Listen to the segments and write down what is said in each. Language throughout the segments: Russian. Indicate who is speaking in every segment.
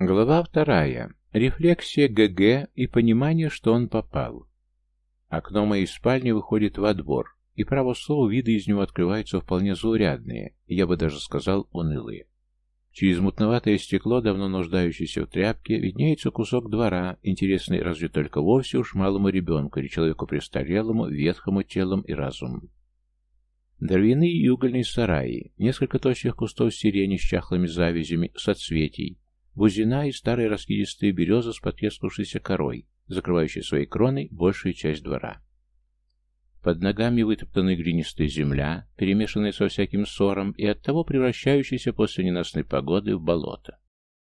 Speaker 1: Глава вторая. Рефлексия ГГ и понимание, что он попал. Окно моей спальни выходит во двор, и, право слово, виды из него открываются вполне заурядные, я бы даже сказал, унылые. Через мутноватое стекло, давно нуждающееся в тряпке, виднеется кусок двора, интересный разве только вовсе уж малому ребенку или человеку престарелому, ветхому телом и разумом. Дровяные и угольные сараи, несколько тощих кустов сирени с чахлыми завязями, соцветий, бузина и старая раскидистая береза с потрескавшейся корой, закрывающей своей кроной большую часть двора. Под ногами вытоптана глинистая земля, перемешанная со всяким ссором и оттого превращающаяся после ненастной погоды в болото.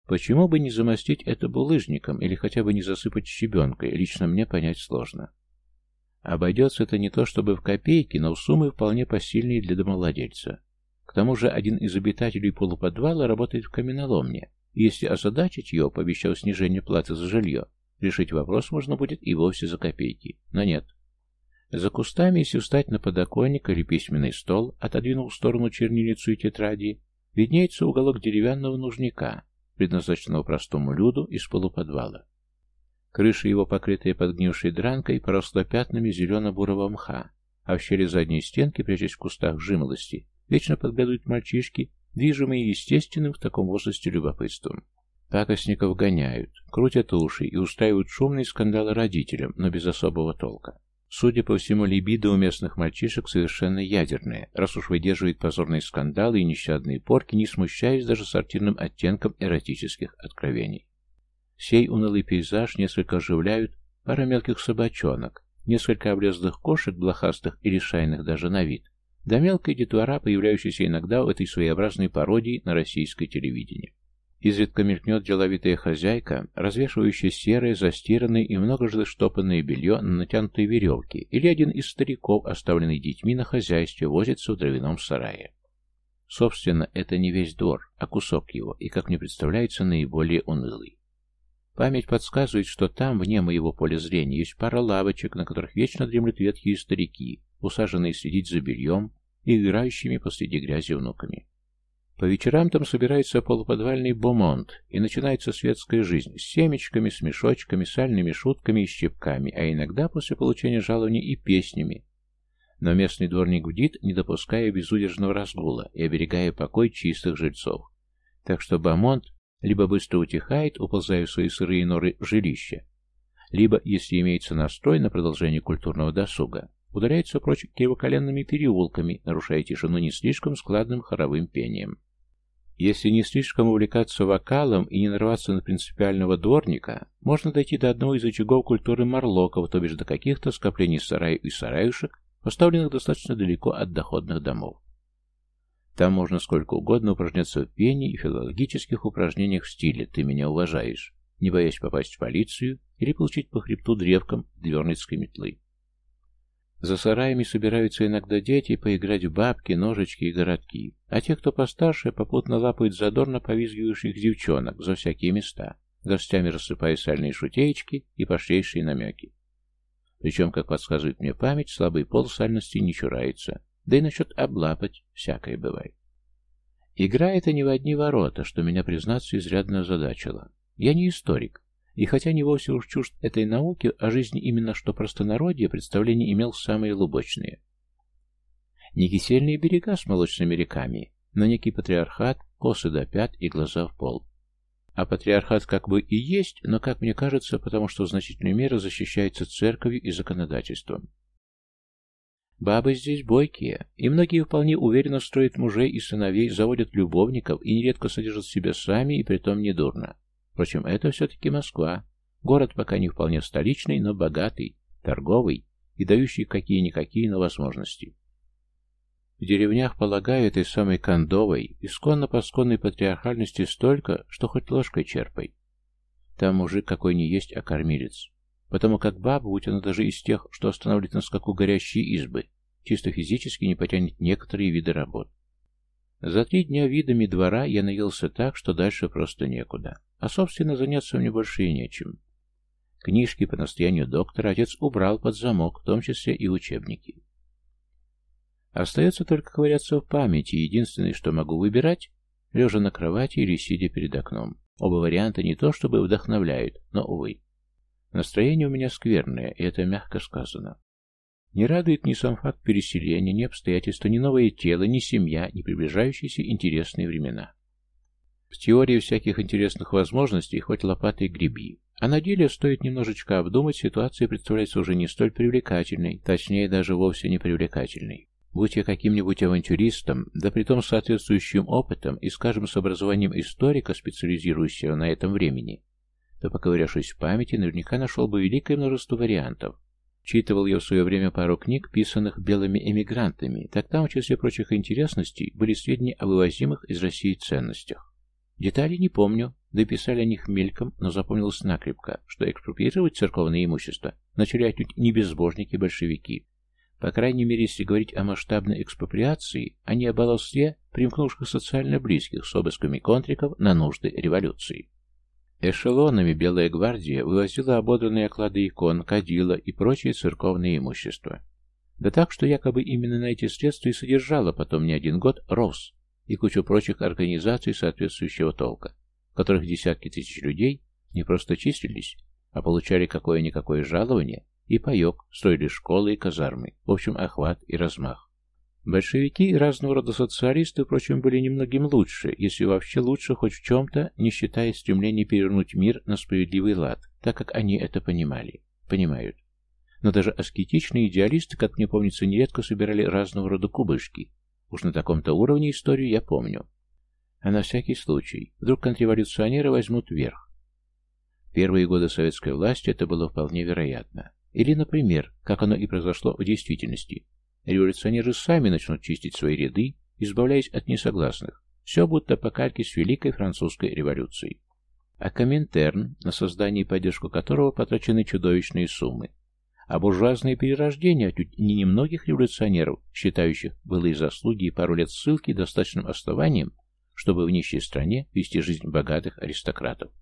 Speaker 1: Почему бы не замостить это булыжником или хотя бы не засыпать щебенкой, лично мне понять сложно. Обойдется это не то чтобы в копейки, но в суммы вполне посильнее для домовладельца. К тому же один из обитателей полуподвала работает в каменоломне, если озадачить ее, пообещав снижение платы за жилье, решить вопрос можно будет и вовсе за копейки, но нет. За кустами, если встать на подоконник или письменный стол, отодвинул в сторону чернилицу и тетради, виднеется уголок деревянного нужника, предназначенного простому люду из полуподвала. Крыша его, покрытая подгнившей дранкой, поросла пятнами зелено-бурого мха, а в щели задней стенки, прячась в кустах жимолости, вечно подглядывают мальчишки движимые естественным в таком возрасте любопытством. Пакостников гоняют, крутят уши и устраивают шумные скандалы родителям, но без особого толка. Судя по всему, либидо у местных мальчишек совершенно ядерное, раз уж выдерживает позорные скандалы и нещадные порки, не смущаясь даже сортирным оттенком эротических откровений. Сей унылый пейзаж несколько оживляют пара мелких собачонок, несколько облезлых кошек, блохастых и решайных даже на вид, до мелкой детвора, появляющейся иногда в этой своеобразной пародии на российское телевидение. Изредка мелькнет деловитая хозяйка, развешивающая серое, застиранное и многожды штопанное белье на натянутой веревке, или один из стариков, оставленный детьми на хозяйстве, возится в дровяном сарае. Собственно, это не весь двор, а кусок его, и, как мне представляется, наиболее унылый. Память подсказывает, что там, вне моего поля зрения, есть пара лавочек, на которых вечно дремлют ветхие старики, усаженные следить за бельем, и играющими посреди грязи внуками. По вечерам там собирается полуподвальный бомонт и начинается светская жизнь с семечками, с мешочками, сальными шутками и щепками, а иногда после получения жалований и песнями. Но местный дворник бдит, не допуская безудержного разгула и оберегая покой чистых жильцов. Так что бомонт либо быстро утихает, уползая в свои сырые норы жилища, либо, если имеется настрой на продолжение культурного досуга, удаляются прочь к его коленными переулками, нарушая тишину не слишком складным хоровым пением. Если не слишком увлекаться вокалом и не нарваться на принципиального дворника, можно дойти до одного из очагов культуры марлоков, то бишь до каких-то скоплений сараев и сараюшек, поставленных достаточно далеко от доходных домов. Там можно сколько угодно упражняться в пении и филологических упражнениях в стиле «ты меня уважаешь», не боясь попасть в полицию или получить по хребту древком дверницкой метлы. За сараями собираются иногда дети поиграть в бабки, ножички и городки, а те, кто постарше, попутно лапают задорно повизгивающих девчонок за всякие места, горстями рассыпая сальные шутеечки и пошлейшие намеки. Причем, как подсказывает мне память, слабый пол сальности не чурается, да и насчет облапать всякое бывает. Игра это не в одни ворота, что меня, признаться, изрядно озадачило. Я не историк, и хотя не вовсе уж чужд этой науки, а о жизни именно что простонародье представление имел самые лубочные. Некисельные берега с молочными реками, но некий патриархат, косы до пят и глаза в пол. А патриархат как бы и есть, но, как мне кажется, потому что в значительной мере защищается церковью и законодательством. Бабы здесь бойкие, и многие вполне уверенно строят мужей и сыновей, заводят любовников и нередко содержат себя сами, и притом недурно. Впрочем, это все-таки Москва. Город пока не вполне столичный, но богатый, торговый и дающий какие-никакие, но возможности. В деревнях, полагаю, этой самой кондовой, исконно-посконной патриархальности столько, что хоть ложкой черпай. Там мужик какой не есть, а кормилец. Потому как баба, будь она даже из тех, что останавливает на скаку горящие избы, чисто физически не потянет некоторые виды работ. За три дня видами двора я наелся так, что дальше просто некуда. А, собственно, заняться мне больше и нечем. Книжки по настоянию доктора отец убрал под замок, в том числе и учебники. Остается только ковыряться в памяти, единственное, что могу выбирать, лежа на кровати или сидя перед окном. Оба варианта не то чтобы вдохновляют, но, увы. Настроение у меня скверное, и это мягко сказано. Не радует ни сам факт переселения, ни обстоятельства, ни новое тело, ни семья, ни приближающиеся интересные времена. В теории всяких интересных возможностей хоть лопаты и греби. А на деле стоит немножечко обдумать, ситуация представляется уже не столь привлекательной, точнее даже вовсе не привлекательной. Будь я каким-нибудь авантюристом, да притом с соответствующим опытом и, скажем, с образованием историка, специализирующего на этом времени, то, поковырявшись в памяти, наверняка нашел бы великое множество вариантов, Читывал я в свое время пару книг, писанных белыми эмигрантами, так там, в числе прочих интересностей, были сведения о вывозимых из России ценностях. Детали не помню, дописали о них мельком, но запомнилось накрепко, что экспроприировать церковное имущество начали отнюдь не безбожники-большевики. А По крайней мере, если говорить о масштабной экспроприации, а не о баловстве, примкнувших социально близких с обысками контриков на нужды революции. Эшелонами Белая гвардия вывозила ободранные оклады икон, кадила и прочие церковные имущества. Да так, что якобы именно на эти средства и содержала потом не один год РОВС и кучу прочих организаций соответствующего толка, в которых десятки тысяч людей не просто числились, а получали какое-никакое жалование и паек, строили школы и казармы, в общем, охват и размах. Большевики и разного рода социалисты, впрочем, были немногим лучше, если вообще лучше хоть в чем-то, не считая стремлений перевернуть мир на справедливый лад, так как они это понимали. Понимают. Но даже аскетичные идеалисты, как мне помнится, нередко собирали разного рода кубышки. Уж на таком-то уровне историю я помню. А на всякий случай, вдруг контрреволюционеры возьмут верх. Первые годы советской власти это было вполне вероятно. Или, например, как оно и произошло в действительности. Революционеры сами начнут чистить свои ряды, избавляясь от несогласных. Все будто по кальке с Великой Французской революцией. А Коминтерн, на создание и поддержку которого потрачены чудовищные суммы. А буржуазные перерождения отнюдь не немногих революционеров, считающих былые заслуги и пару лет ссылки достаточным основанием, чтобы в нищей стране вести жизнь богатых аристократов.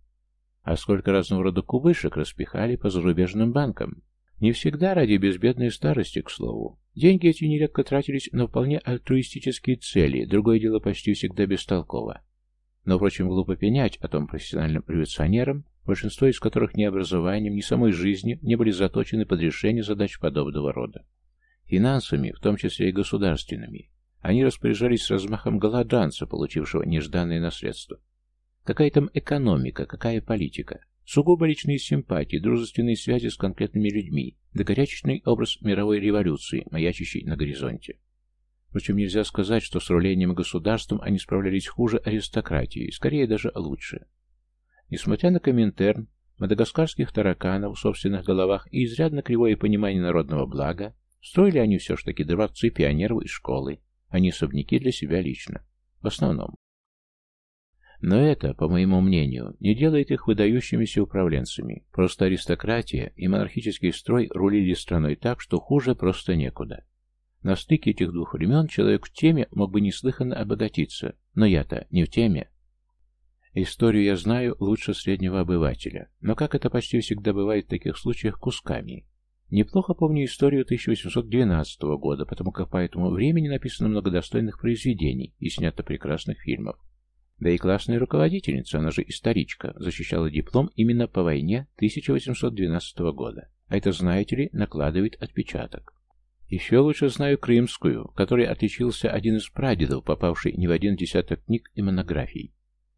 Speaker 1: А сколько разного рода кубышек распихали по зарубежным банкам, не всегда ради безбедной старости, к слову. Деньги эти нередко тратились на вполне альтруистические цели, другое дело почти всегда бестолково. Но, впрочем, глупо пенять о том профессиональным революционерам, большинство из которых ни образованием, ни самой жизнью не были заточены под решение задач подобного рода. Финансами, в том числе и государственными, они распоряжались с размахом голоданца, получившего нежданное наследство. Какая там экономика, какая политика? Сугубо личные симпатии, дружественные связи с конкретными людьми, да горячечный образ мировой революции, маячащий на горизонте. Впрочем, нельзя сказать, что с рулением государством они справлялись хуже аристократии, скорее даже лучше. Несмотря на Коминтерн, мадагаскарских тараканов в собственных головах и изрядно кривое понимание народного блага, строили они все ж таки дворцы пионеров и школы, а не особняки для себя лично. В основном. Но это, по моему мнению, не делает их выдающимися управленцами. Просто аристократия и монархический строй рулили страной так, что хуже просто некуда. На стыке этих двух времен человек в теме мог бы неслыханно обогатиться, но я-то не в теме. Историю я знаю лучше среднего обывателя, но как это почти всегда бывает в таких случаях кусками. Неплохо помню историю 1812 года, потому как по этому времени написано много достойных произведений и снято прекрасных фильмов. Да и классная руководительница, она же историчка, защищала диплом именно по войне 1812 года. А это, знаете ли, накладывает отпечаток. Еще лучше знаю крымскую, которой отличился один из прадедов, попавший не в один десяток книг и монографий.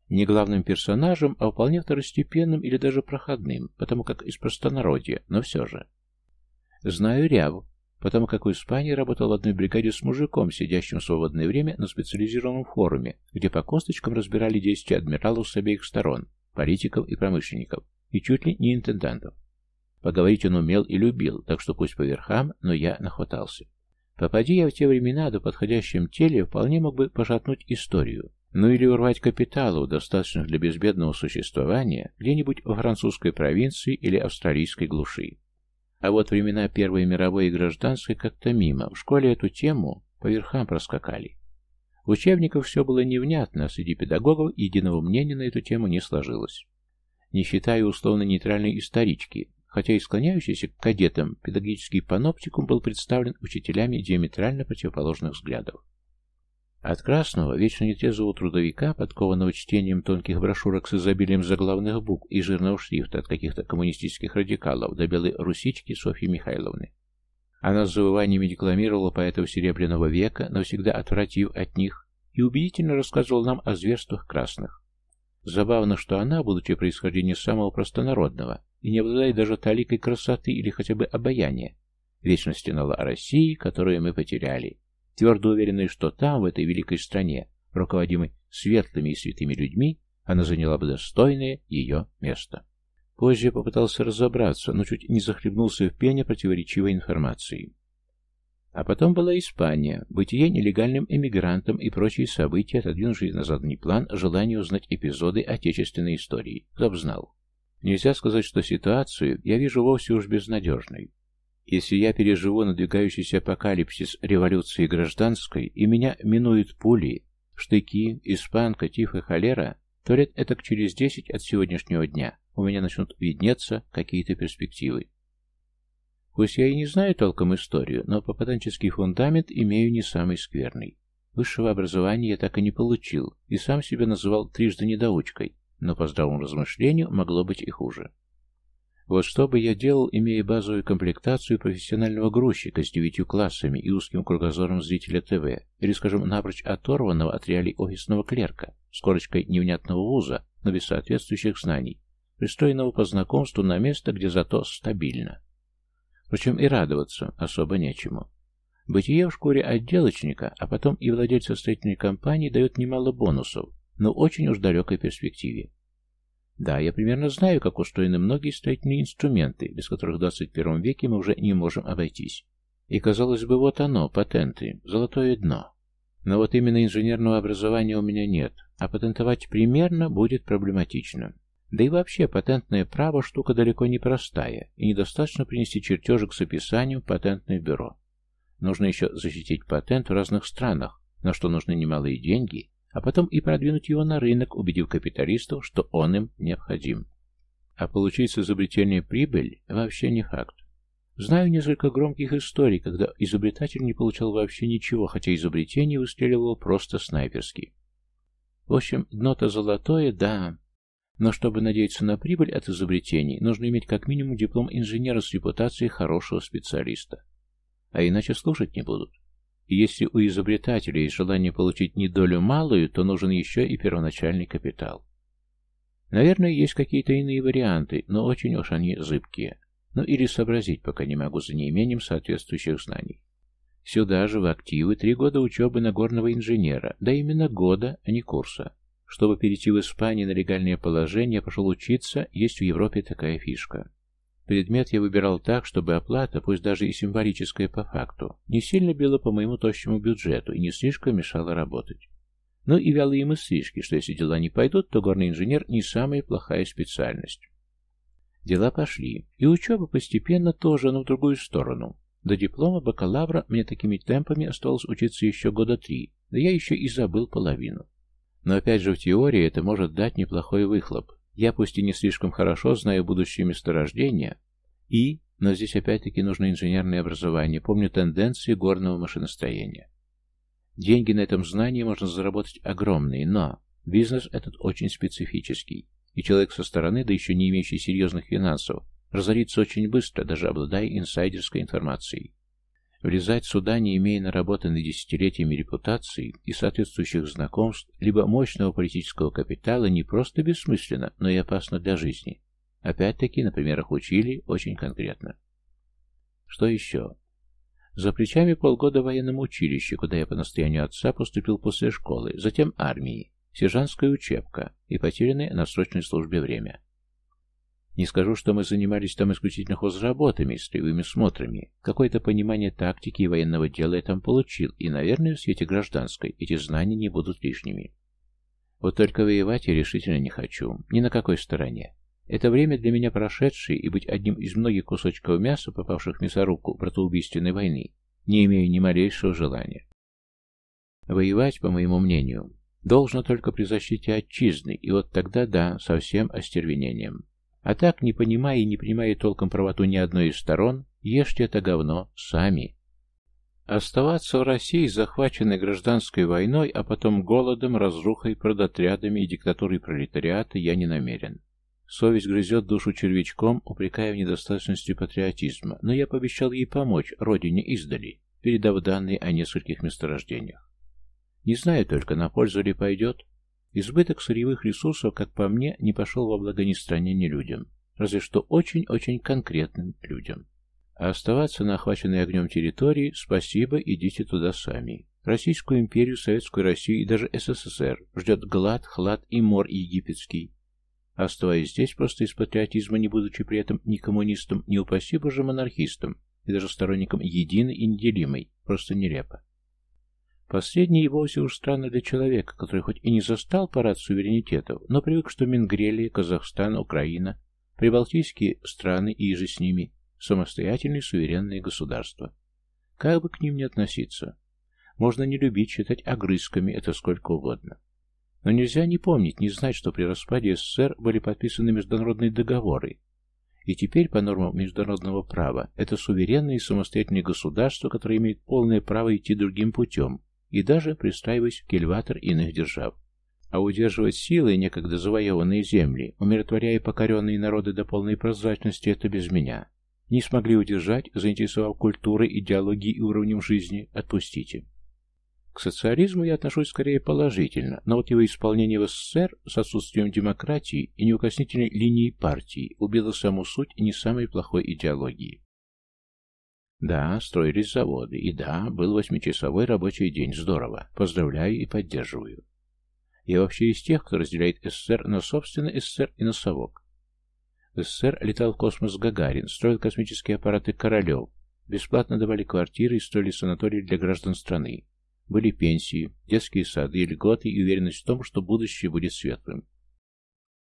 Speaker 1: Не главным персонажем, а вполне второстепенным или даже проходным, потому как из простонародья, но все же. Знаю Ряву, Потом, как в Испании работал в одной бригаде с мужиком, сидящим в свободное время на специализированном форуме, где по косточкам разбирали действия адмиралов с обеих сторон, политиков и промышленников, и чуть ли не интендантов. Поговорить он умел и любил, так что пусть по верхам, но я нахватался. Попади я в те времена до подходящем теле, вполне мог бы пошатнуть историю, ну или урвать капиталу, достаточных для безбедного существования, где-нибудь во французской провинции или австралийской глуши. А вот времена Первой мировой и гражданской как-то мимо. В школе эту тему по верхам проскакали. В учебниках все было невнятно, среди педагогов единого мнения на эту тему не сложилось. Не считая условно-нейтральной исторички, хотя и склоняющийся к кадетам, педагогический паноптикум был представлен учителями диаметрально противоположных взглядов. От красного, вечно нетрезвого трудовика, подкованного чтением тонких брошюрок с изобилием заглавных букв и жирного шрифта от каких-то коммунистических радикалов до белой русички Софьи Михайловны. Она с завываниями декламировала поэтов Серебряного века, навсегда отвратив от них, и убедительно рассказывала нам о зверствах красных. Забавно, что она, будучи происхождением самого простонародного, и не обладая даже таликой красоты или хотя бы обаяния, вечно стенала о России, которую мы потеряли, твердо уверенная, что там, в этой великой стране, руководимой светлыми и святыми людьми, она заняла бы достойное ее место. Позже попытался разобраться, но чуть не захлебнулся в пене противоречивой информации. А потом была Испания, бытие нелегальным эмигрантом и прочие события, отодвинувшие на задний план а желание узнать эпизоды отечественной истории. Кто б знал. Нельзя сказать, что ситуацию я вижу вовсе уж безнадежной. Если я переживу надвигающийся апокалипсис революции гражданской, и меня минуют пули, штыки, испанка, тиф и холера, то лет этак через десять от сегодняшнего дня у меня начнут виднеться какие-то перспективы. Пусть я и не знаю толком историю, но попаданческий фундамент имею не самый скверный. Высшего образования я так и не получил, и сам себя называл трижды недоучкой, но по здравому размышлению могло быть и хуже. Вот что бы я делал, имея базовую комплектацию профессионального грузчика с девятью классами и узким кругозором зрителя ТВ, или, скажем, напрочь оторванного от реалий офисного клерка, с корочкой невнятного вуза, но без соответствующих знаний, пристойного по знакомству на место, где зато стабильно. Впрочем, и радоваться особо нечему. Бытие в шкуре отделочника, а потом и владельца строительной компании дает немало бонусов, но очень уж далекой перспективе. Да, я примерно знаю, как устроены многие строительные инструменты, без которых в 21 веке мы уже не можем обойтись. И, казалось бы, вот оно, патенты, золотое дно. Но вот именно инженерного образования у меня нет, а патентовать примерно будет проблематично. Да и вообще, патентное право – штука далеко не простая, и недостаточно принести чертежик с описанием в патентное бюро. Нужно еще защитить патент в разных странах, на что нужны немалые деньги а потом и продвинуть его на рынок, убедив капиталистов, что он им необходим. А получить изобретение прибыль вообще не факт. Знаю несколько громких историй, когда изобретатель не получал вообще ничего, хотя изобретение выстреливало просто снайперски. В общем, дно-то золотое, да. Но чтобы надеяться на прибыль от изобретений, нужно иметь как минимум диплом инженера с репутацией хорошего специалиста. А иначе слушать не будут. И если у изобретателя есть желание получить не долю малую, то нужен еще и первоначальный капитал. Наверное, есть какие-то иные варианты, но очень уж они зыбкие. Ну или сообразить пока не могу за неимением соответствующих знаний. Сюда же в активы три года учебы на горного инженера, да именно года, а не курса. Чтобы перейти в Испанию на легальное положение, пошел учиться, есть в Европе такая фишка. Предмет я выбирал так, чтобы оплата, пусть даже и символическая по факту, не сильно била по моему тощему бюджету и не слишком мешала работать. Ну и вялые мыслишки, что если дела не пойдут, то горный инженер не самая плохая специальность. Дела пошли, и учеба постепенно тоже, но в другую сторону. До диплома бакалавра мне такими темпами оставалось учиться еще года три, да я еще и забыл половину. Но опять же в теории это может дать неплохой выхлоп, я пусть и не слишком хорошо знаю будущее месторождения, и, но здесь опять-таки нужно инженерное образование, помню тенденции горного машиностроения. Деньги на этом знании можно заработать огромные, но бизнес этот очень специфический, и человек со стороны, да еще не имеющий серьезных финансов, разорится очень быстро, даже обладая инсайдерской информацией. Влезать сюда, не имея наработанной десятилетиями репутации и соответствующих знакомств, либо мощного политического капитала, не просто бессмысленно, но и опасно для жизни. Опять-таки, на примерах учили очень конкретно. Что еще? За плечами полгода в военном училище, куда я по настоянию отца поступил после школы, затем армии, сержантская учебка и потерянное на срочной службе время. Не скажу, что мы занимались там исключительно хозработами и строевыми смотрами. Какое-то понимание тактики и военного дела я там получил, и, наверное, в свете гражданской эти знания не будут лишними. Вот только воевать я решительно не хочу, ни на какой стороне. Это время для меня прошедшее, и быть одним из многих кусочков мяса, попавших в мясорубку братоубийственной войны, не имею ни малейшего желания. Воевать, по моему мнению, должно только при защите отчизны, и вот тогда да, со всем остервенением. А так, не понимая и не принимая толком правоту ни одной из сторон, ешьте это говно сами. Оставаться в России, захваченной гражданской войной, а потом голодом, разрухой, продотрядами и диктатурой пролетариата, я не намерен. Совесть грызет душу червячком, упрекая в недостаточности патриотизма, но я пообещал ей помочь, родине издали, передав данные о нескольких месторождениях. Не знаю только, на пользу ли пойдет, Избыток сырьевых ресурсов, как по мне, не пошел во благо ни стране, ни людям, разве что очень-очень конкретным людям. А оставаться на охваченной огнем территории – спасибо, идите туда сами. Российскую империю, Советскую Россию и даже СССР ждет глад, хлад и мор египетский. А оставаясь здесь просто из патриотизма, не будучи при этом ни коммунистом, ни упаси боже монархистом, и даже сторонником единой и неделимой, просто нелепо. Последний и вовсе уж странно для человека, который хоть и не застал парад суверенитетов, но привык, что Менгрелия, Казахстан, Украина, прибалтийские страны и же с ними самостоятельные суверенные государства. Как бы к ним ни относиться. Можно не любить считать огрызками, это сколько угодно. Но нельзя не помнить, не знать, что при распаде СССР были подписаны международные договоры. И теперь, по нормам международного права, это суверенные и самостоятельные государства, которые имеют полное право идти другим путем, и даже пристраиваясь в кельватор иных держав. А удерживать силой некогда завоеванные земли, умиротворяя покоренные народы до полной прозрачности, это без меня. Не смогли удержать, заинтересовав культурой, идеологией и уровнем жизни, отпустите. К социализму я отношусь скорее положительно, но вот его исполнение в СССР с отсутствием демократии и неукоснительной линии партии убило саму суть не самой плохой идеологии. Да, строились заводы, и да, был восьмичасовой рабочий день, здорово, поздравляю и поддерживаю. Я вообще из тех, кто разделяет СССР на собственный СССР и на совок. В СССР летал в космос Гагарин, строил космические аппараты Королев, бесплатно давали квартиры и строили санатории для граждан страны. Были пенсии, детские сады, льготы и уверенность в том, что будущее будет светлым.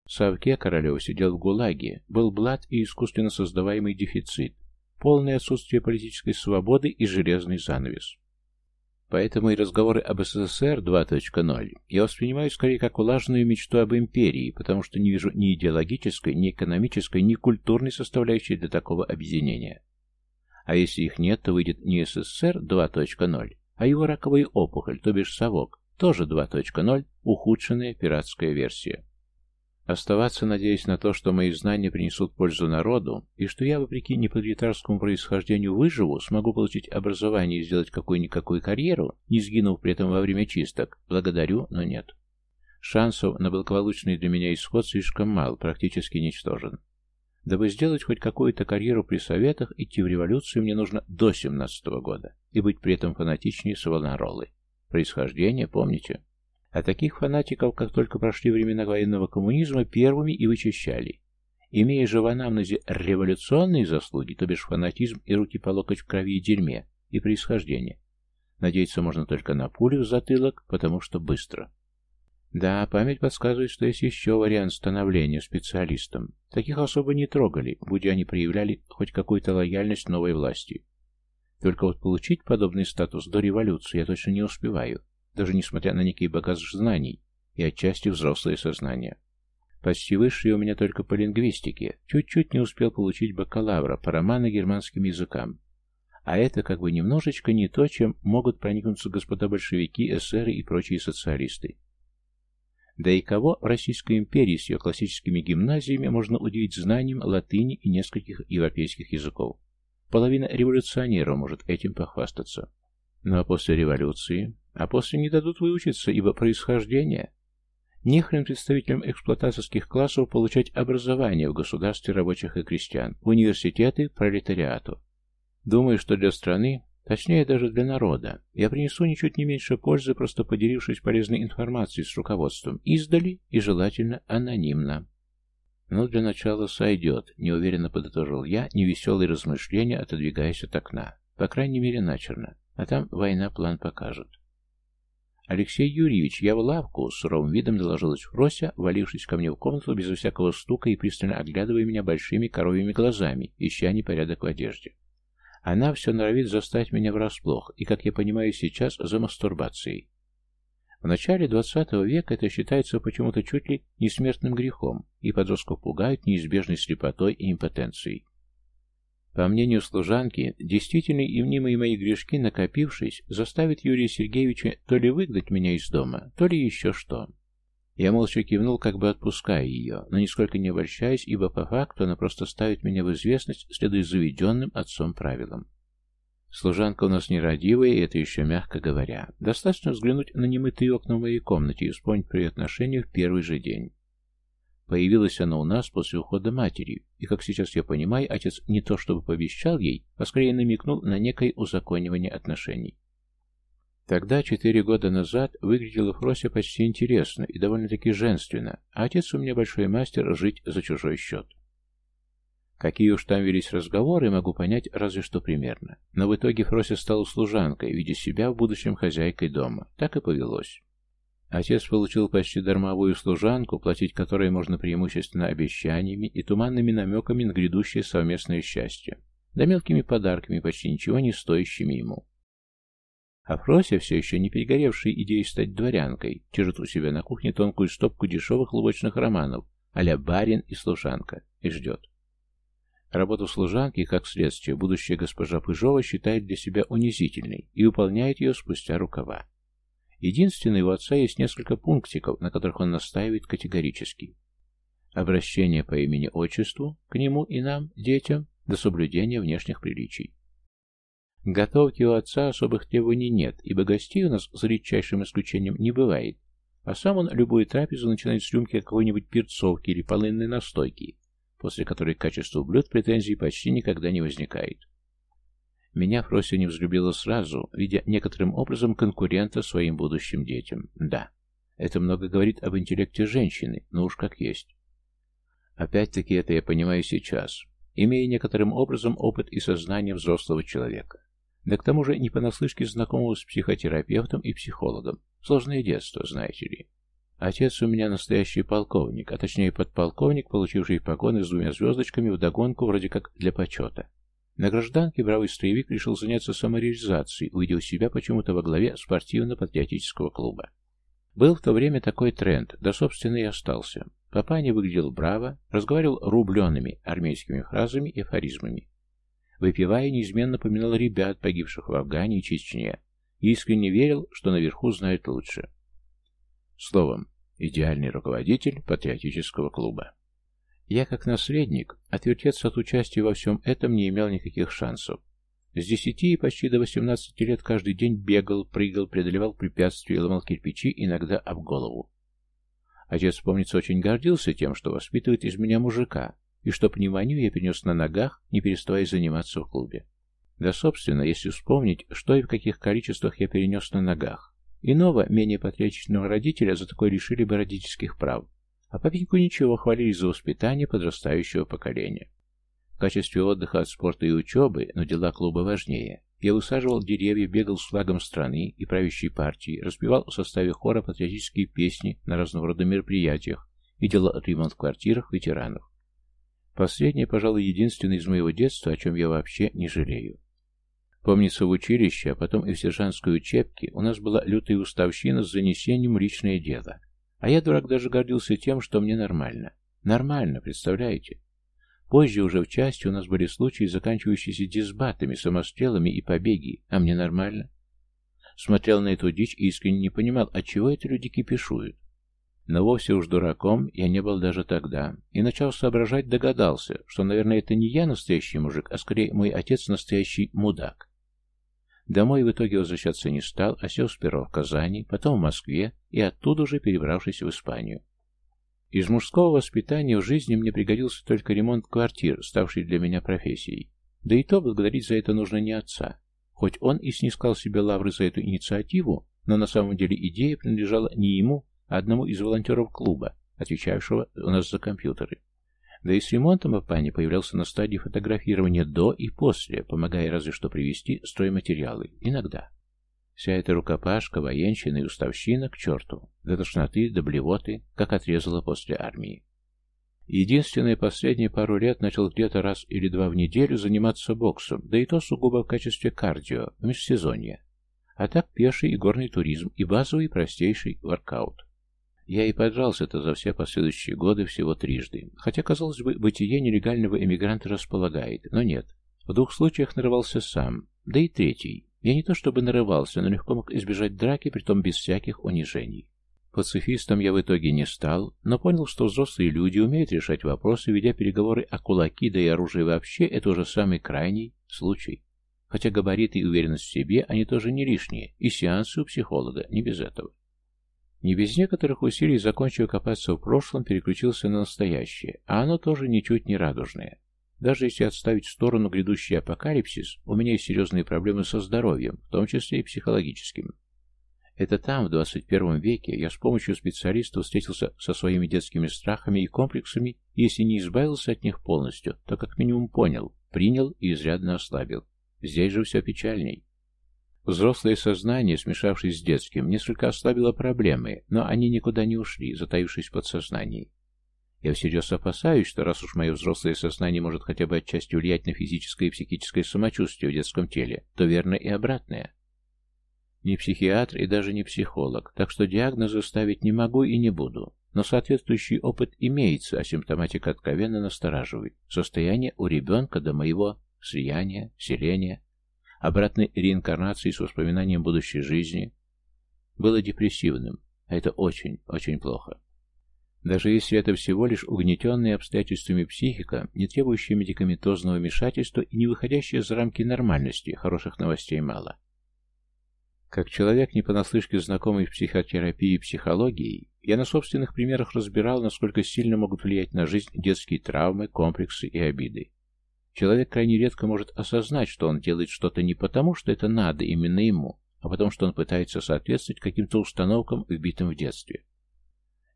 Speaker 1: В Совке Королев сидел в ГУЛАГе, был блат и искусственно создаваемый дефицит, полное отсутствие политической свободы и железный занавес. Поэтому и разговоры об СССР 2.0 я воспринимаю скорее как улаженную мечту об империи, потому что не вижу ни идеологической, ни экономической, ни культурной составляющей для такого объединения. А если их нет, то выйдет не СССР 2.0, а его раковая опухоль, то бишь совок, тоже 2.0, ухудшенная пиратская версия. Оставаться, надеясь на то, что мои знания принесут пользу народу, и что я, вопреки неподвитарскому происхождению, выживу, смогу получить образование и сделать какую-никакую карьеру, не сгинув при этом во время чисток, благодарю, но нет. Шансов на благополучный для меня исход слишком мал, практически ничтожен. Дабы сделать хоть какую-то карьеру при советах, идти в революцию мне нужно до 17 -го года и быть при этом фанатичнее Савонаролы. Происхождение, помните? А таких фанатиков, как только прошли времена военного коммунизма, первыми и вычищали. Имея же в анамнезе революционные заслуги, то бишь фанатизм и руки по локоть в крови и дерьме, и происхождение. Надеяться можно только на пулю в затылок, потому что быстро. Да, память подсказывает, что есть еще вариант становления специалистом. Таких особо не трогали, будь они проявляли хоть какую-то лояльность новой власти. Только вот получить подобный статус до революции я точно не успеваю даже несмотря на некий багаж знаний и отчасти взрослое сознание. Почти высшее у меня только по лингвистике, чуть-чуть не успел получить бакалавра по роману германским языкам. А это как бы немножечко не то, чем могут проникнуться господа большевики, эсеры и прочие социалисты. Да и кого в Российской империи с ее классическими гимназиями можно удивить знанием латыни и нескольких европейских языков? Половина революционеров может этим похвастаться. Ну а после революции а после не дадут выучиться, ибо происхождение. Нехрен представителям эксплуататорских классов получать образование в государстве рабочих и крестьян, университеты, пролетариату. Думаю, что для страны, точнее даже для народа, я принесу ничуть не меньше пользы, просто поделившись полезной информацией с руководством издали и желательно анонимно. Но для начала сойдет, неуверенно подытожил я невеселые размышления, отодвигаясь от окна. По крайней мере, начерно. А там война план покажет. «Алексей Юрьевич, я в лавку!» — с суровым видом доложилась Фрося, валившись ко мне в комнату без всякого стука и пристально оглядывая меня большими коровьими глазами, ища непорядок в одежде. Она все норовит застать меня врасплох, и, как я понимаю, сейчас за мастурбацией. В начале XX века это считается почему-то чуть ли не смертным грехом, и подростков пугают неизбежной слепотой и импотенцией. По мнению служанки, действительные и мнимые мои грешки, накопившись, заставят Юрия Сергеевича то ли выгнать меня из дома, то ли еще что. Я молча кивнул, как бы отпуская ее, но нисколько не обольщаясь, ибо по факту она просто ставит меня в известность, следуя заведенным отцом правилам. Служанка у нас нерадивая, и это еще мягко говоря. Достаточно взглянуть на немытые окна в моей комнате и вспомнить при отношении в первый же день. Появилась она у нас после ухода матери, и, как сейчас я понимаю, отец не то чтобы пообещал ей, а скорее намекнул на некое узаконивание отношений. Тогда, четыре года назад, выглядела Фрося почти интересно и довольно-таки женственно, а отец у меня большой мастер жить за чужой счет. Какие уж там велись разговоры, могу понять разве что примерно. Но в итоге Фрося стала служанкой, видя себя в будущем хозяйкой дома. Так и повелось. Отец получил почти дармовую служанку, платить которой можно преимущественно обещаниями и туманными намеками на грядущее совместное счастье, да мелкими подарками, почти ничего не стоящими ему. А Фрося все еще не перегоревшей идеей стать дворянкой, держит у себя на кухне тонкую стопку дешевых лубочных романов а «Барин и служанка» и ждет. Работу служанки, как следствие, будущая госпожа Пыжова считает для себя унизительной и выполняет ее спустя рукава. Единственное, у отца есть несколько пунктиков, на которых он настаивает категорически. Обращение по имени-отчеству к нему и нам, детям, до соблюдения внешних приличий. Готовки у отца особых требований нет, ибо гостей у нас, за редчайшим исключением, не бывает, а сам он любую трапезу начинает с рюмки какой-нибудь перцовки или полынной настойки, после которой к качеству блюд претензий почти никогда не возникает. Меня Фрося не взлюбила сразу, видя некоторым образом конкурента своим будущим детям. Да, это много говорит об интеллекте женщины, но уж как есть. Опять-таки это я понимаю сейчас, имея некоторым образом опыт и сознание взрослого человека. Да к тому же не понаслышке знакомого с психотерапевтом и психологом. Сложное детство, знаете ли. Отец у меня настоящий полковник, а точнее подполковник, получивший погоны с двумя звездочками вдогонку вроде как для почета. На гражданке бравый строевик решил заняться самореализацией, увидев себя почему-то во главе спортивно-патриотического клуба. Был в то время такой тренд, да, собственно, и остался. Папаня выглядел браво, разговаривал рубленными армейскими фразами и афоризмами. Выпивая, неизменно поминал ребят, погибших в Афгане и Чечне, и искренне верил, что наверху знают лучше. Словом, идеальный руководитель патриотического клуба. Я, как наследник, отвертеться от участия во всем этом не имел никаких шансов. С десяти и почти до восемнадцати лет каждый день бегал, прыгал, преодолевал препятствия, ломал кирпичи, иногда об голову. Отец, помнится, очень гордился тем, что воспитывает из меня мужика, и что пониманию я перенес на ногах, не переставая заниматься в клубе. Да, собственно, если вспомнить, что и в каких количествах я перенес на ногах. Иного, менее патриотичного родителя за такое лишили бы родительских прав а папеньку ничего хвалили за воспитание подрастающего поколения. В качестве отдыха от спорта и учебы, но дела клуба важнее, я высаживал деревья, бегал с флагом страны и правящей партии, распевал в составе хора патриотические песни на разного рода мероприятиях и делал ремонт в квартирах ветеранов. Последнее, пожалуй, единственное из моего детства, о чем я вообще не жалею. Помнится, в училище, а потом и в сержантской учебке у нас была лютая уставщина с занесением личное дело. А я, дурак, даже гордился тем, что мне нормально. Нормально, представляете? Позже уже в части у нас были случаи, заканчивающиеся дисбатами, самострелами и побеги, а мне нормально. Смотрел на эту дичь и искренне не понимал, отчего эти люди кипишуют. Но вовсе уж дураком я не был даже тогда, и начал соображать, догадался, что, наверное, это не я настоящий мужик, а скорее мой отец настоящий мудак. Домой в итоге возвращаться не стал, а сел сперва в Казани, потом в Москве и оттуда уже перебравшись в Испанию. Из мужского воспитания в жизни мне пригодился только ремонт квартир, ставший для меня профессией. Да и то благодарить за это нужно не отца. Хоть он и снискал себе лавры за эту инициативу, но на самом деле идея принадлежала не ему, а одному из волонтеров клуба, отвечавшего у нас за компьютеры. Да и с ремонтом Апани появлялся на стадии фотографирования до и после, помогая разве что привести стройматериалы, иногда. Вся эта рукопашка, военщина и уставщина к черту, до тошноты, до блевоты, как отрезала после армии. Единственное, последние пару лет начал где-то раз или два в неделю заниматься боксом, да и то сугубо в качестве кардио, в межсезонье. А так пеший и горный туризм, и базовый простейший воркаут. Я и подрался-то за все последующие годы всего трижды. Хотя, казалось бы, бытие нелегального эмигранта располагает, но нет. В двух случаях нарывался сам, да и третий. Я не то чтобы нарывался, но легко мог избежать драки, притом без всяких унижений. Пацифистом я в итоге не стал, но понял, что взрослые люди умеют решать вопросы, ведя переговоры о кулаки, да и оружии вообще, это уже самый крайний случай. Хотя габариты и уверенность в себе, они тоже не лишние, и сеансы у психолога не без этого. Не без некоторых усилий, закончив копаться в прошлом, переключился на настоящее, а оно тоже ничуть не радужное. Даже если отставить в сторону грядущий апокалипсис, у меня есть серьезные проблемы со здоровьем, в том числе и психологическим. Это там, в 21 веке, я с помощью специалистов встретился со своими детскими страхами и комплексами, и если не избавился от них полностью, то как минимум понял, принял и изрядно ослабил. Здесь же все печальней. Взрослое сознание, смешавшись с детским, несколько ослабило проблемы, но они никуда не ушли, затаившись в подсознании. Я всерьез опасаюсь, что раз уж мое взрослое сознание может хотя бы отчасти влиять на физическое и психическое самочувствие в детском теле, то верно и обратное. Не психиатр и даже не психолог, так что диагнозы ставить не могу и не буду. Но соответствующий опыт имеется, а симптоматика откровенно настораживает. Состояние у ребенка до моего слияния, селения, обратной реинкарнации с воспоминанием будущей жизни, было депрессивным, а это очень, очень плохо. Даже если это всего лишь угнетенная обстоятельствами психика, не требующая медикаментозного вмешательства и не выходящая за рамки нормальности, хороших новостей мало. Как человек, не понаслышке знакомый с психотерапией и психологии, я на собственных примерах разбирал, насколько сильно могут влиять на жизнь детские травмы, комплексы и обиды. Человек крайне редко может осознать, что он делает что-то не потому, что это надо именно ему, а потому, что он пытается соответствовать каким-то установкам, вбитым в детстве.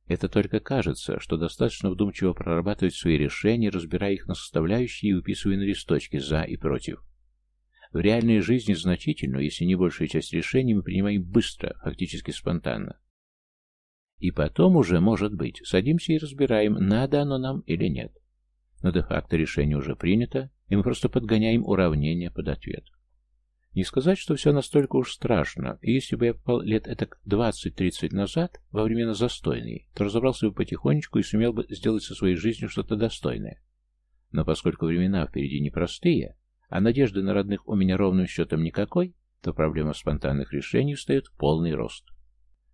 Speaker 1: Это только кажется, что достаточно вдумчиво прорабатывать свои решения, разбирая их на составляющие и выписывая на листочке «за» и «против». В реальной жизни значительно, если не большую часть решений мы принимаем быстро, фактически спонтанно. И потом уже, может быть, садимся и разбираем, надо оно нам или нет. Но де-факто решение уже принято, и мы просто подгоняем уравнение под ответ. Не сказать, что все настолько уж страшно, и если бы я попал лет этак 20-30 назад, во времена застойной, то разобрался бы потихонечку и сумел бы сделать со своей жизнью что-то достойное. Но поскольку времена впереди непростые, а надежды на родных у меня ровным счетом никакой, то проблема спонтанных решений встает в полный рост.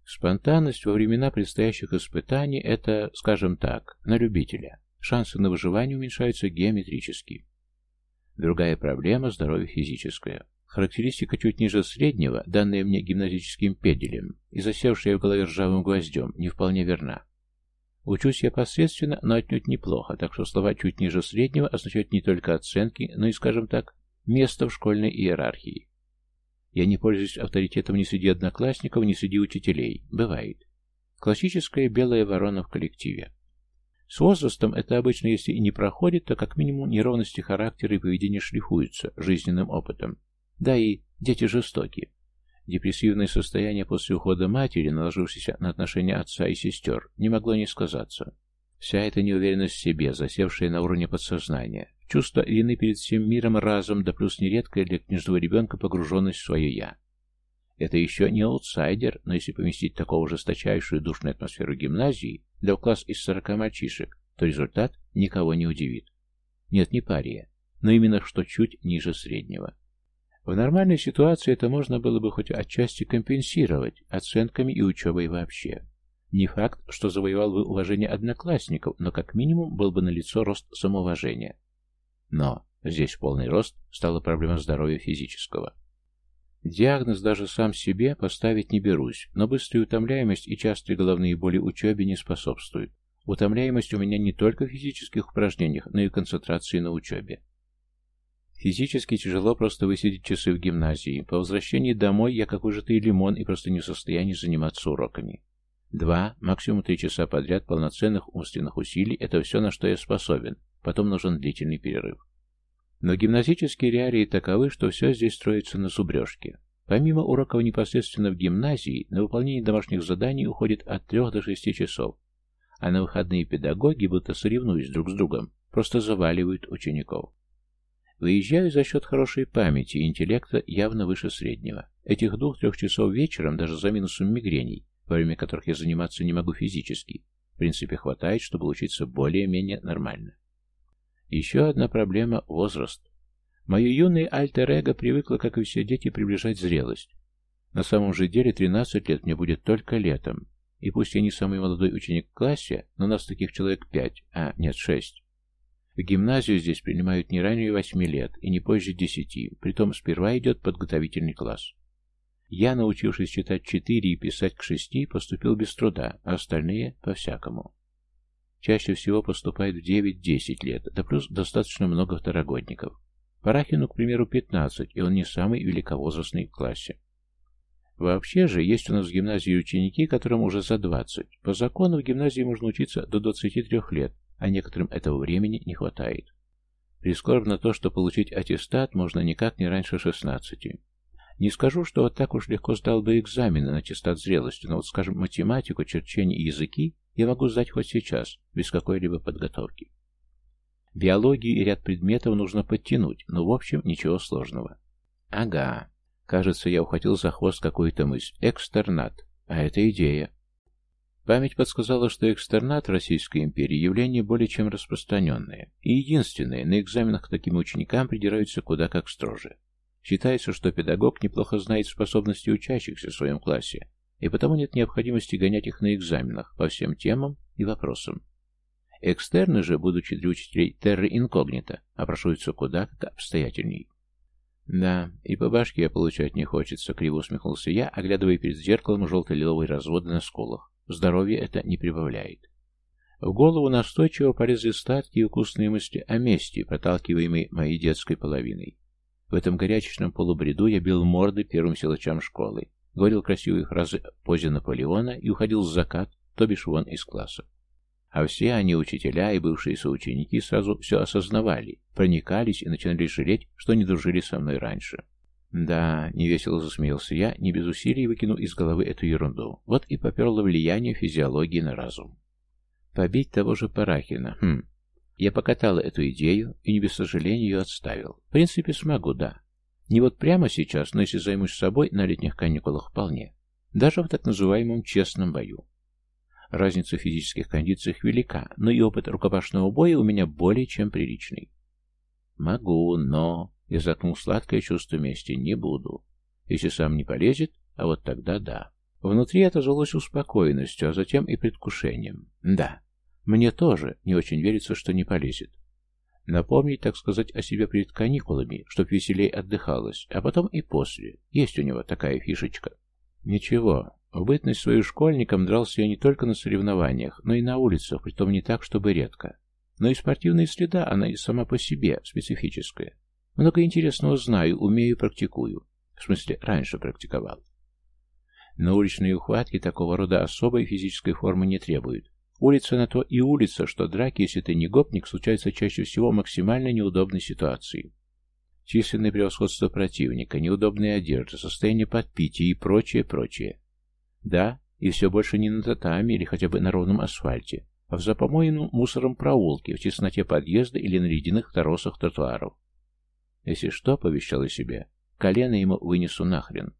Speaker 1: Спонтанность во времена предстоящих испытаний – это, скажем так, на любителя – Шансы на выживание уменьшаются геометрически. Другая проблема – здоровье физическое. Характеристика чуть ниже среднего, данная мне гимназическим педелем и засевшая в голове ржавым гвоздем, не вполне верна. Учусь я посредственно, но отнюдь неплохо, так что слова «чуть ниже среднего» означают не только оценки, но и, скажем так, место в школьной иерархии. Я не пользуюсь авторитетом ни среди одноклассников, ни среди учителей. Бывает. Классическая белая ворона в коллективе. С возрастом это обычно, если и не проходит, то как минимум неровности характера и поведения шлифуются жизненным опытом. Да и дети жестокие. Депрессивное состояние после ухода матери, наложившееся на отношения отца и сестер, не могло не сказаться. Вся эта неуверенность в себе, засевшая на уровне подсознания, чувство вины перед всем миром разом, да плюс нередкая для книжного ребенка погруженность в свое «я». Это еще не аутсайдер, но если поместить такого жесточайшую душную атмосферу гимназии, да класс из 40 мальчишек, то результат никого не удивит. Нет, не пария, но именно что чуть ниже среднего. В нормальной ситуации это можно было бы хоть отчасти компенсировать оценками и учебой вообще. Не факт, что завоевал бы уважение одноклассников, но как минимум был бы налицо рост самоуважения. Но здесь полный рост стала проблема здоровья физического. Диагноз даже сам себе поставить не берусь, но быстрая утомляемость и частые головные боли учебе не способствуют. Утомляемость у меня не только в физических упражнениях, но и концентрации на учебе. Физически тяжело просто высидеть часы в гимназии. По возвращении домой я как выжатый лимон и просто не в состоянии заниматься уроками. Два, максимум три часа подряд полноценных умственных усилий – это все, на что я способен. Потом нужен длительный перерыв. Но гимназические реалии таковы, что все здесь строится на зубрежке. Помимо уроков непосредственно в гимназии, на выполнение домашних заданий уходит от 3 до 6 часов, а на выходные педагоги, будто соревнуясь друг с другом, просто заваливают учеников. Выезжаю за счет хорошей памяти и интеллекта явно выше среднего. Этих двух-трех часов вечером, даже за минусом мигрений, во время которых я заниматься не могу физически, в принципе хватает, чтобы учиться более-менее нормально. Еще одна проблема – возраст. Мое юное альтер-эго привыкло, как и все дети, приближать зрелость. На самом же деле 13 лет мне будет только летом. И пусть я не самый молодой ученик в классе, но нас таких человек 5, а нет 6. В гимназию здесь принимают не ранее 8 лет и не позже 10, притом сперва идет подготовительный класс. Я, научившись читать 4 и писать к 6, поступил без труда, а остальные – по-всякому. Чаще всего поступает в 9-10 лет, да плюс достаточно много второгодников. Парахину, к примеру, 15, и он не самый великовозрастный в классе. Вообще же, есть у нас в гимназии ученики, которым уже за 20. По закону в гимназии можно учиться до 23 лет, а некоторым этого времени не хватает. Прискорбно то, что получить аттестат можно никак не раньше 16. Не скажу, что вот так уж легко сдал бы экзамены на аттестат зрелости, но вот, скажем, математику, черчение и языки я могу сдать хоть сейчас, без какой-либо подготовки. Биологию и ряд предметов нужно подтянуть, но в общем ничего сложного. Ага. Кажется, я ухватил за хвост какую-то мысль. Экстернат. А это идея. Память подсказала, что экстернат в Российской империи явление более чем распространенное. И единственное, на экзаменах к таким ученикам придираются куда как строже. Считается, что педагог неплохо знает способности учащихся в своем классе, и потому нет необходимости гонять их на экзаменах по всем темам и вопросам. Экстерны же, будучи для учителей терры инкогнито, опрашиваются куда как обстоятельней. «Да, и по башке я получать не хочется», — криво усмехнулся я, оглядывая перед зеркалом желто-лиловые разводы на сколах. «Здоровье это не прибавляет». В голову настойчиво полезли статки и вкусные мысли о мести, проталкиваемой моей детской половиной. В этом горячечном полубреду я бил морды первым силачам школы, говорил красивые фразы о позе Наполеона и уходил в закат, то бишь вон из класса. А все они, учителя и бывшие соученики, сразу все осознавали, проникались и начинали жалеть, что не дружили со мной раньше. Да, невесело засмеялся я, не без усилий выкинул из головы эту ерунду. Вот и поперло влияние физиологии на разум. Побить того же Парахина, хм. Я покатал эту идею и не без сожаления ее отставил. В принципе, смогу, да. Не вот прямо сейчас, но если займусь собой, на летних каникулах вполне. Даже в так называемом честном бою. Разница в физических кондициях велика, но и опыт рукопашного боя у меня более чем приличный. Могу, но... Я заткнул сладкое чувство мести. Не буду. Если сам не полезет, а вот тогда да. Внутри это отозвалось успокоенностью, а затем и предвкушением. Да, мне тоже не очень верится, что не полезет. Напомнить, так сказать, о себе перед каникулами, чтоб веселей отдыхалось, а потом и после. Есть у него такая фишечка. Ничего, в бытность свою школьником дрался я не только на соревнованиях, но и на улицах, притом не так, чтобы редко. Но и спортивная следа она и сама по себе специфическая. Много интересного знаю, умею практикую. В смысле, раньше практиковал. Но уличные ухватки такого рода особой физической формы не требуют. Улица на то и улица, что драки, если ты не гопник, случаются чаще всего в максимально неудобной ситуации. Численное превосходство противника, неудобная одежда, состояние подпития и прочее, прочее. Да, и все больше не на татами или хотя бы на ровном асфальте, а в запомоенном мусором проулке, в тесноте подъезда или на ледяных торосах тротуаров. Если что, повещал я себе, колено ему вынесу нахрен.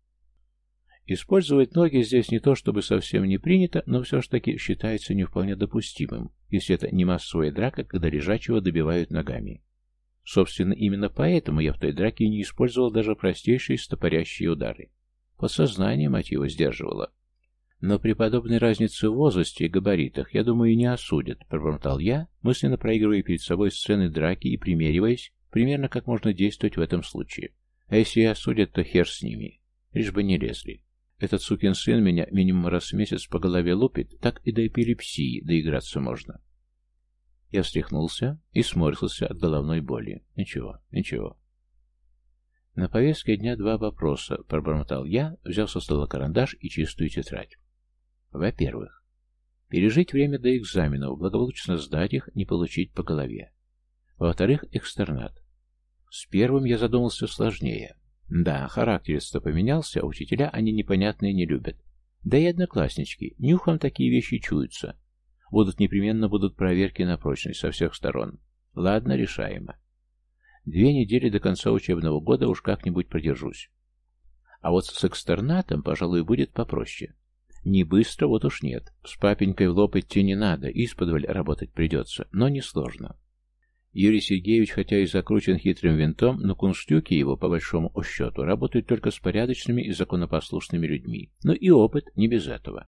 Speaker 1: Использовать ноги здесь не то чтобы совсем не принято, но все ж таки считается не вполне допустимым, если это не массовая драка, когда лежачего добивают ногами. Собственно, именно поэтому я в той драке не использовал даже простейшие стопорящие удары. Подсознание мотива сдерживало. Но при подобной разнице в возрасте и габаритах, я думаю, не осудят, пробормотал я, мысленно проигрывая перед собой сцены драки и примериваясь, примерно как можно действовать в этом случае. А если и осудят, то хер с ними, лишь бы не лезли. Этот сукин сын меня минимум раз в месяц по голове лупит, так и до эпилепсии доиграться можно. Я встряхнулся и сморщился от головной боли. Ничего, ничего. На повестке дня два вопроса, пробормотал я, взял со стола карандаш и чистую тетрадь. Во-первых, пережить время до экзаменов, благополучно сдать их, не получить по голове. Во-вторых, экстернат. С первым я задумался сложнее. Да, характерец-то поменялся, а учителя они непонятные не любят. Да и однокласснички, нюхом такие вещи чуются. Будут непременно будут проверки на прочность со всех сторон. Ладно, решаемо. Две недели до конца учебного года уж как-нибудь продержусь. А вот с экстернатом, пожалуй, будет попроще. Не быстро, вот уж нет. С папенькой в лоб идти не надо, исподволь работать придется, но несложно. Юрий Сергеевич, хотя и закручен хитрым винтом, но кунстюки его, по большому счету, работают только с порядочными и законопослушными людьми. Но и опыт не без этого.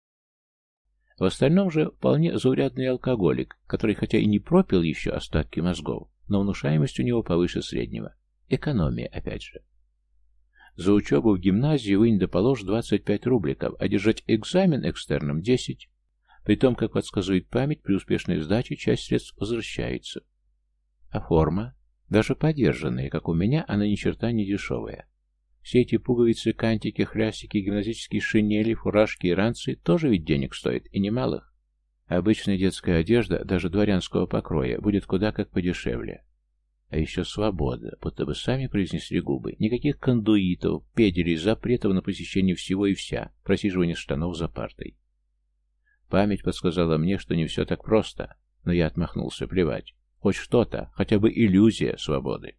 Speaker 1: В остальном же вполне заурядный алкоголик, который хотя и не пропил еще остатки мозгов, но внушаемость у него повыше среднего. Экономия, опять же. За учебу в гимназии вы не доположь 25 рубликов, а держать экзамен экстерном 10. При том, как подсказывает память, при успешной сдаче часть средств возвращается. А форма? Даже подержанная, как у меня, она ни черта не дешевая. Все эти пуговицы, кантики, хлястики, гимназические шинели, фуражки и ранцы тоже ведь денег стоят, и немалых. Обычная детская одежда, даже дворянского покроя, будет куда как подешевле. А еще свобода, будто бы сами произнесли губы. Никаких кондуитов, педелей, запретов на посещение всего и вся, просиживание штанов за партой. Память подсказала мне, что не все так просто, но я отмахнулся, плевать хоть что-то, хотя бы иллюзия свободы.